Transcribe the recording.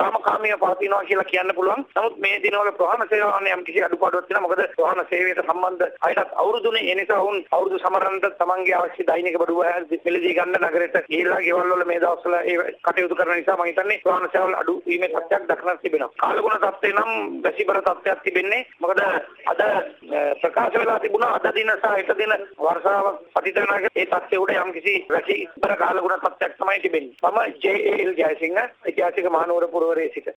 සාමකාමීව පවතිනවා කියලා කියන්න පුළුවන්. නමුත් මේ දිනවල ප්‍රවාහන සේවාවන් යම් කිසි අඩුපාඩුවක් තියෙනවා. මොකද ප්‍රවාහන සේවයට සම්බන්ධ අයටත් අවුරුදුනේ ඒ නිසා වුන් අවුරුදු සමරන්නට තමන්ගේ අවශ්‍ය දෛනික බඩුව මිලදී ගන්න නගරයට ගිහිල්ලා ගෙවල් වල මේ දවස්වල ඒ කටයුතු කරන නිසා මම හිතන්නේ ප්‍රවාහන සේවල් අඩු වීමේ තත්ත්වයක් දක්නට තිබෙනවා. කාලගුණ තත්ත්වේ නම් වැසිබර තත්ත්වයක් තිබෙන්නේ. මොකද අද ප්‍රකාශ වෙලා තිබුණා අද දින සහ හෙට දින වර්ෂාව පතිතනාක ඒ තත්ත්වය උඩ යම් කිසි වැසිබර කාලගුණ තත්ත්වයක් තමයි තිබෙන්නේ. මම ජේ.එල් ජයසිංහ ඓතිහාසික මහනුවර පුරවරයේ සිට